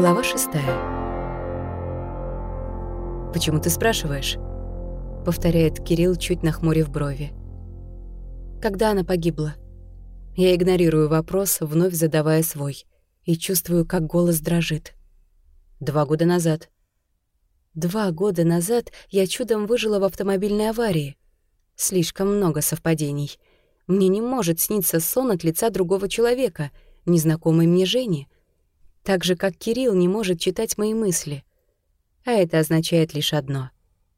Глава шестая. «Почему ты спрашиваешь?» — повторяет Кирилл, чуть нахмурив брови. «Когда она погибла?» Я игнорирую вопрос, вновь задавая свой, и чувствую, как голос дрожит. «Два года назад». Два года назад я чудом выжила в автомобильной аварии. Слишком много совпадений. Мне не может сниться сон от лица другого человека, незнакомой мне Жени — так же, как Кирилл не может читать мои мысли. А это означает лишь одно.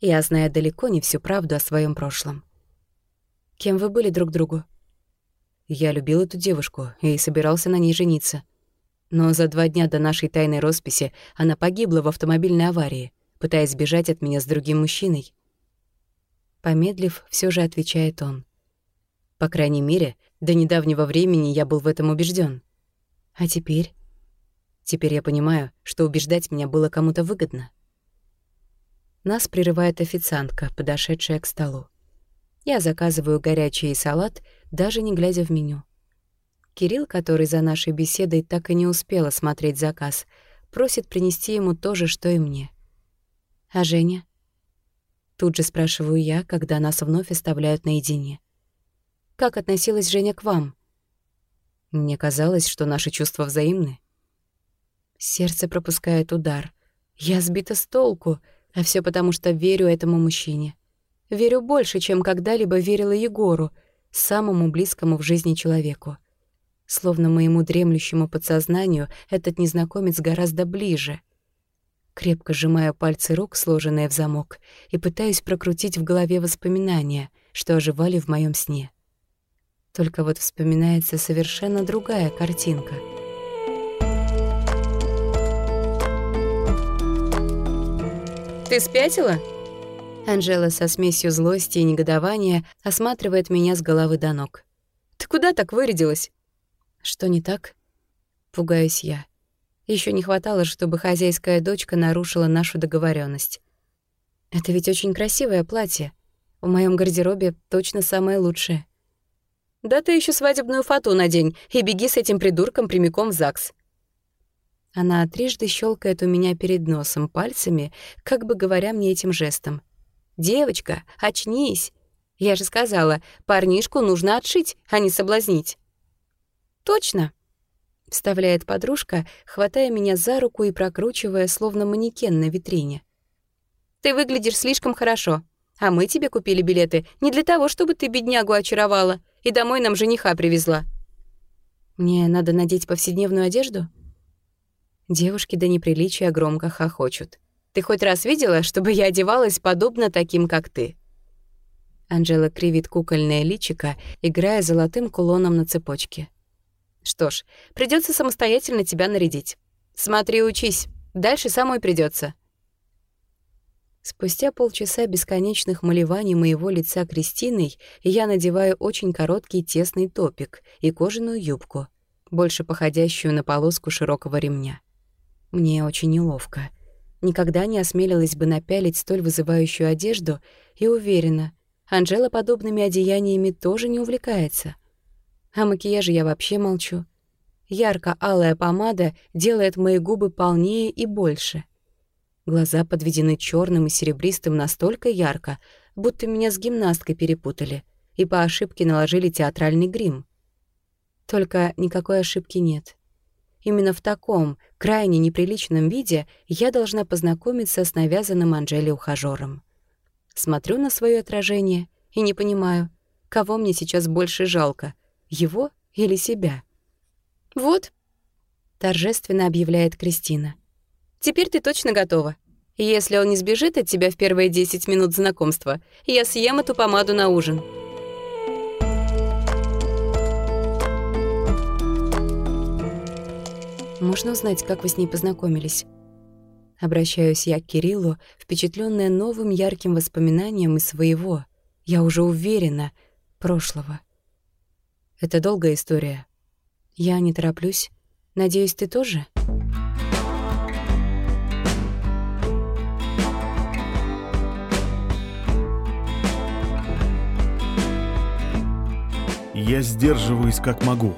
Я знаю далеко не всю правду о своем прошлом. Кем вы были друг другу? Я любил эту девушку и собирался на ней жениться. Но за два дня до нашей тайной росписи она погибла в автомобильной аварии, пытаясь сбежать от меня с другим мужчиной. Помедлив, все же отвечает он. По крайней мере, до недавнего времени я был в этом убежден. А теперь? Теперь я понимаю, что убеждать меня было кому-то выгодно. Нас прерывает официантка, подошедшая к столу. Я заказываю горячий салат, даже не глядя в меню. Кирилл, который за нашей беседой так и не успел осмотреть заказ, просит принести ему то же, что и мне. «А Женя?» Тут же спрашиваю я, когда нас вновь оставляют наедине. «Как относилась Женя к вам?» Мне казалось, что наши чувства взаимны. Сердце пропускает удар. Я сбита с толку, а все потому, что верю этому мужчине. Верю больше, чем когда-либо верила Егору, самому близкому в жизни человеку. Словно моему дремлющему подсознанию этот незнакомец гораздо ближе. Крепко сжимаю пальцы рук, сложенные в замок, и пытаюсь прокрутить в голове воспоминания, что оживали в моем сне. Только вот вспоминается совершенно другая картинка — Ты спятила?» Анжела со смесью злости и негодования осматривает меня с головы до ног. «Ты куда так вырядилась?» «Что не так?» Пугаюсь я. Еще не хватало, чтобы хозяйская дочка нарушила нашу договоренность. Это ведь очень красивое платье. В моем гардеробе точно самое лучшее. Да ты еще свадебную фату надень и беги с этим придурком прямиком в ЗАГС. Она трижды щелкает у меня перед носом пальцами, как бы говоря мне этим жестом. «Девочка, очнись! Я же сказала, парнишку нужно отшить, а не соблазнить». «Точно!» — вставляет подружка, хватая меня за руку и прокручивая, словно манекен на витрине. «Ты выглядишь слишком хорошо, а мы тебе купили билеты не для того, чтобы ты беднягу очаровала и домой нам жениха привезла». «Мне надо надеть повседневную одежду?» Девушки до неприличия громко хохочут. «Ты хоть раз видела, чтобы я одевалась подобно таким, как ты?» Анжела кривит кукольное личико, играя золотым кулоном на цепочке. «Что ж, придется самостоятельно тебя нарядить. Смотри, учись. Дальше самой придется. Спустя полчаса бесконечных малеваний моего лица Кристиной я надеваю очень короткий тесный топик и кожаную юбку, больше походящую на полоску широкого ремня. Мне очень неловко. Никогда не осмелилась бы напялить столь вызывающую одежду и уверена, Анжела подобными одеяниями тоже не увлекается. О макияже я вообще молчу. Ярко-алая помада делает мои губы полнее и больше. Глаза подведены черным и серебристым настолько ярко, будто меня с гимнасткой перепутали и по ошибке наложили театральный грим. Только никакой ошибки нет. Именно в таком, крайне неприличном виде я должна познакомиться с навязанным Анжеле ухажёром. Смотрю на свое отражение и не понимаю, кого мне сейчас больше жалко, его или себя. «Вот», — торжественно объявляет Кристина. «Теперь ты точно готова. Если он не сбежит от тебя в первые 10 минут знакомства, я съем эту помаду на ужин». Можно узнать, как вы с ней познакомились?» Обращаюсь я к Кириллу, впечатленная новым ярким воспоминанием из своего, я уже уверена, прошлого. Это долгая история. Я не тороплюсь. Надеюсь, ты тоже?» Я сдерживаюсь как могу.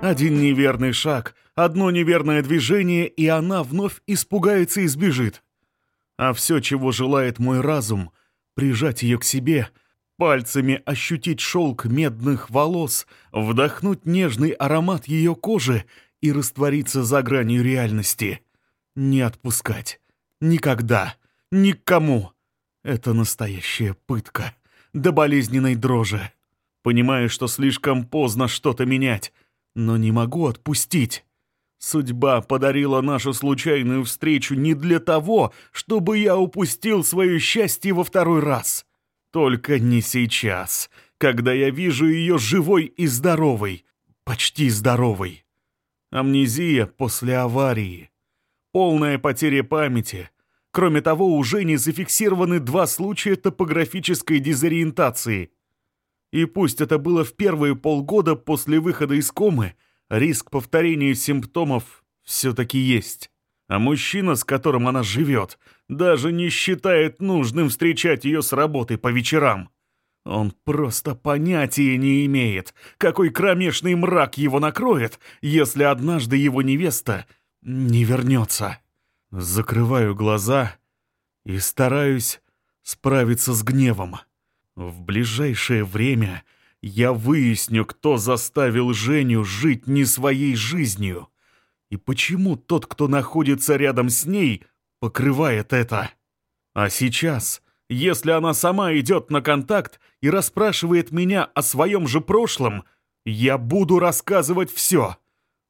Один неверный шаг, Одно неверное движение, и она вновь испугается и сбежит. А все, чего желает мой разум, прижать ее к себе, пальцами ощутить шелк медных волос, вдохнуть нежный аромат ее кожи и раствориться за гранью реальности. Не отпускать. Никогда. Никому. Это настоящая пытка. До болезненной дрожи. Понимаю, что слишком поздно что-то менять, но не могу отпустить. Судьба подарила нашу случайную встречу не для того, чтобы я упустил свое счастье во второй раз. Только не сейчас, когда я вижу ее живой и здоровой, почти здоровой. Амнезия после аварии. Полная потеря памяти. Кроме того, уже не зафиксированы два случая топографической дезориентации. И пусть это было в первые полгода после выхода из комы, риск повторения симптомов все-таки есть. А мужчина, с которым она живет, даже не считает нужным встречать ее с работы по вечерам. Он просто понятия не имеет, какой кромешный мрак его накроет, если однажды его невеста не вернется. Закрываю глаза и стараюсь справиться с гневом. В ближайшее время я выясню, кто заставил Женю жить не своей жизнью, и почему тот, кто находится рядом с ней, покрывает это. А сейчас если она сама идет на контакт и расспрашивает меня о своем же прошлом, я буду рассказывать все.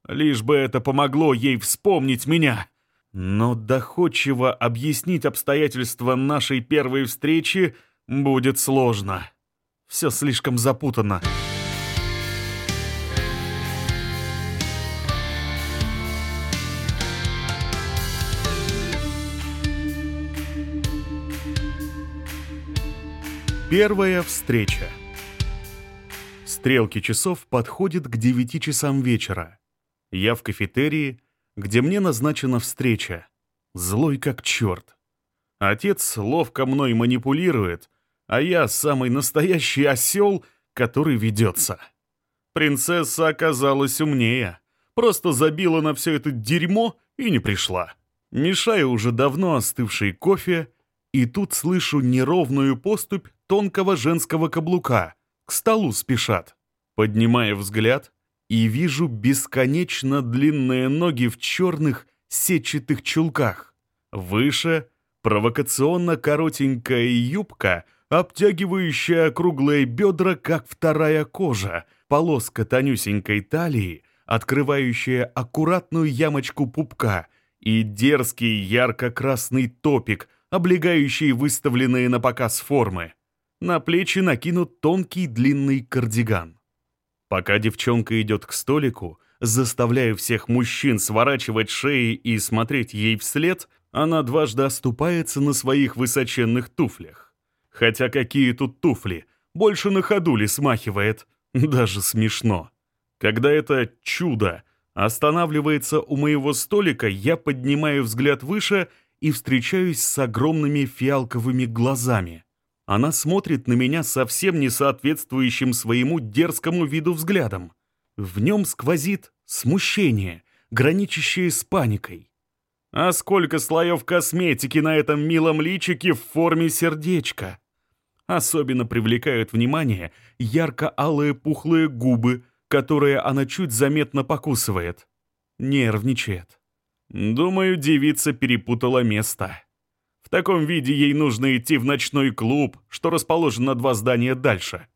Лишь бы это помогло ей вспомнить меня. Но доходчиво объяснить обстоятельства нашей первой встречи будет сложно. Все слишком запутанно. Первая встреча. Стрелки часов подходят к 9 часам вечера. Я в кафетерии, где мне назначена встреча. Злой как черт. Отец ловко мной манипулирует, а я самый настоящий осел, который ведется. Принцесса оказалась умнее. Просто забила на все это дерьмо и не пришла. Мешаю уже давно остывший кофе, и тут слышу неровную поступь тонкого женского каблука. К столу спешат. Поднимая взгляд и вижу бесконечно длинные ноги в черных сетчатых чулках. Выше провокационно коротенькая юбка, обтягивающая круглые бедра, как вторая кожа, полоска тонюсенькой талии, открывающая аккуратную ямочку пупка и дерзкий ярко-красный топик, облегающий выставленные на показ формы. На плечи накинут тонкий длинный кардиган. Пока девчонка идет к столику, заставляя всех мужчин сворачивать шеи и смотреть ей вслед, она дважды оступается на своих высоченных туфлях. Хотя какие тут туфли, больше на ходу ли смахивает, даже смешно. Когда это чудо останавливается у моего столика, я поднимаю взгляд выше и встречаюсь с огромными фиалковыми глазами. Она смотрит на меня совсем не соответствующим своему дерзкому виду взглядом. В нем сквозит смущение, граничащее с паникой. А сколько слоев косметики на этом милом личике в форме сердечка. Особенно привлекают внимание ярко-алые пухлые губы, которые она чуть заметно покусывает. Нервничает. Думаю, девица перепутала место. В таком виде ей нужно идти в ночной клуб, что расположен на два здания дальше.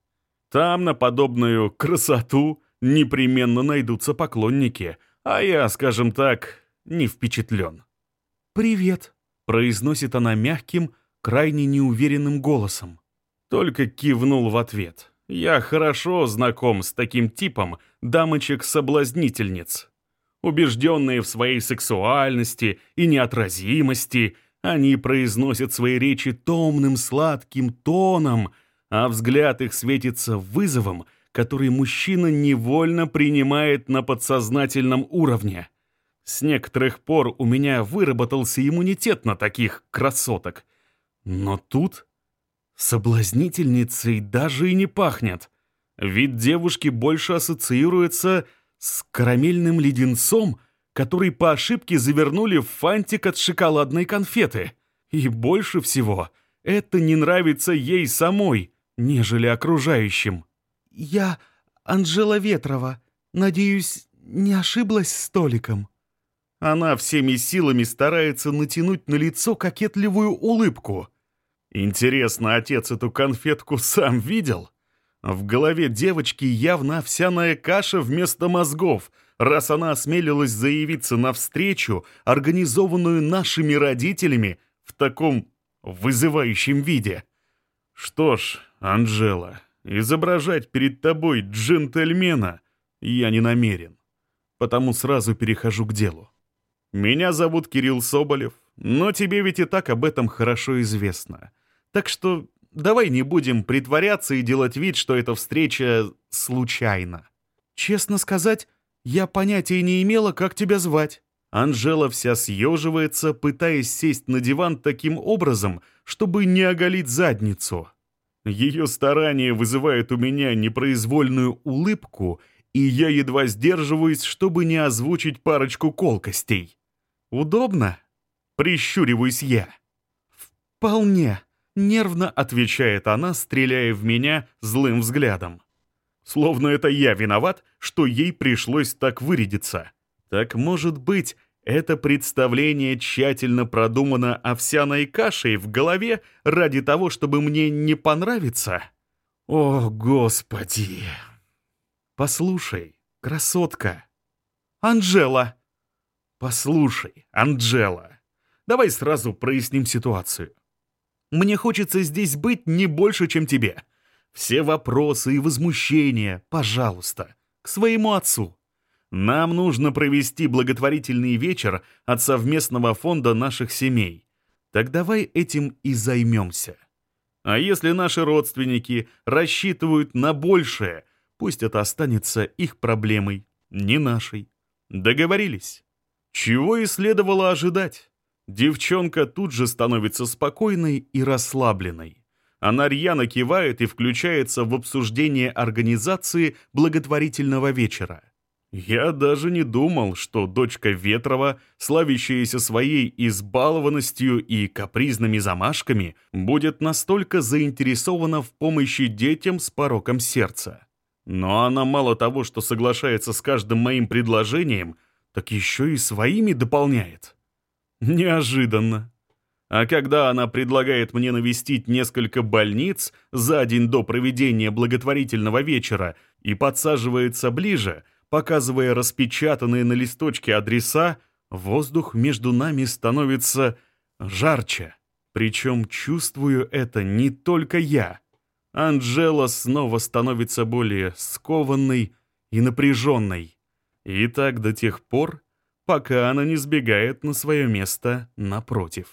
Там на подобную красоту непременно найдутся поклонники, а я, скажем так, не впечатлен. «Привет», — произносит она мягким, крайне неуверенным голосом. Только кивнул в ответ. «Я хорошо знаком с таким типом дамочек-соблазнительниц. Убежденные в своей сексуальности и неотразимости — они произносят свои речи томным сладким тоном, а взгляд их светится вызовом, который мужчина невольно принимает на подсознательном уровне. С некоторых пор у меня выработался иммунитет на таких красоток. Но тут соблазнительницей даже и не пахнет. Вид девушки больше ассоциируется с карамельным леденцом, который по ошибке завернули в фантик от шоколадной конфеты. И больше всего это не нравится ей самой, нежели окружающим. «Я Анжела Ветрова. Надеюсь, не ошиблась столиком?» Она всеми силами старается натянуть на лицо кокетливую улыбку. Интересно, отец эту конфетку сам видел? В голове девочки явно овсяная каша вместо мозгов, раз она осмелилась заявиться на встречу, организованную нашими родителями в таком вызывающем виде. Что ж, Анжела, изображать перед тобой джентльмена я не намерен, потому сразу перехожу к делу. Меня зовут Кирилл Соболев, но тебе ведь и так об этом хорошо известно. Так что давай не будем притворяться и делать вид, что эта встреча случайна. Честно сказать, я понятия не имела, как тебя звать. Анжела вся съеживается, пытаясь сесть на диван таким образом, чтобы не оголить задницу. Ее старание вызывает у меня непроизвольную улыбку, и я едва сдерживаюсь, чтобы не озвучить парочку колкостей. «Удобно?» — прищуриваюсь я. «Вполне», Нервно отвечает она, стреляя в меня злым взглядом. Словно это я виноват, что ей пришлось так вырядиться. Так может быть, это представление тщательно продумано овсяной кашей в голове ради того, чтобы мне не понравиться? О, Господи! Послушай, красотка. Анжела! Послушай, Анжела, давай сразу проясним ситуацию. Мне хочется здесь быть не больше, чем тебе. Все вопросы и возмущения, пожалуйста, к своему отцу. Нам нужно провести благотворительный вечер от совместного фонда наших семей. Так давай этим и займемся. А если наши родственники рассчитывают на большее, пусть это останется их проблемой, не нашей. Договорились? Чего и следовало ожидать. Девчонка тут же становится спокойной и расслабленной. Она рьяно кивает и включается в обсуждение организации благотворительного вечера. Я даже не думал, что дочка Ветрова, славящаяся своей избалованностью и капризными замашками, будет настолько заинтересована в помощи детям с пороком сердца. Но она мало того, что соглашается с каждым моим предложением, так еще и своими дополняет. Неожиданно. А когда она предлагает мне навестить несколько больниц за день до проведения благотворительного вечера и подсаживается ближе, показывая распечатанные на листочке адреса, воздух между нами становится жарче. Причем чувствую это не только я. Анжела снова становится более скованной и напряженной. И так до тех пор, пока она не сбегает на свое место напротив.